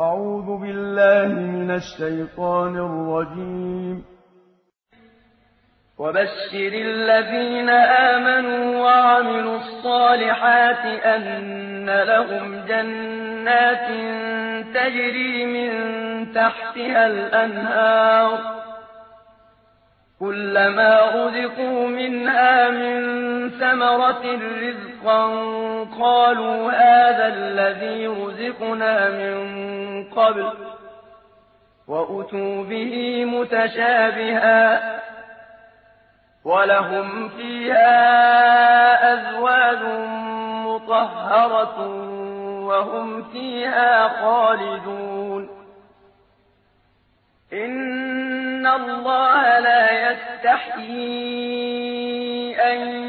أعوذ بالله من الشيطان الرجيم. وبشر الذين آمنوا وعملوا الصالحات أن لهم جنات تجري من تحتها الأنهار. كلما رزقوا منها من ثمرة رزقا قالوا هذا الذي رزقنا من قبل وأتوا به متشابها ولهم فيها أزواج مطهرة وهم فيها خالدون إن الله لا يستحيي أن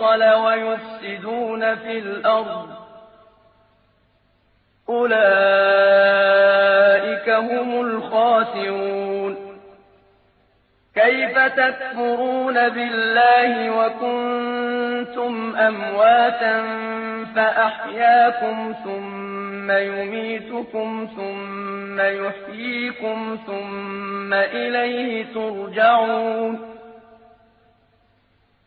يوصل ويفسدون في الأرض. أولئك هم الخاسرون. كيف تكفرون بالله وكنتم أمواتا فأحياكم ثم يميتكم ثم يحييكم ثم إليه ترجعون.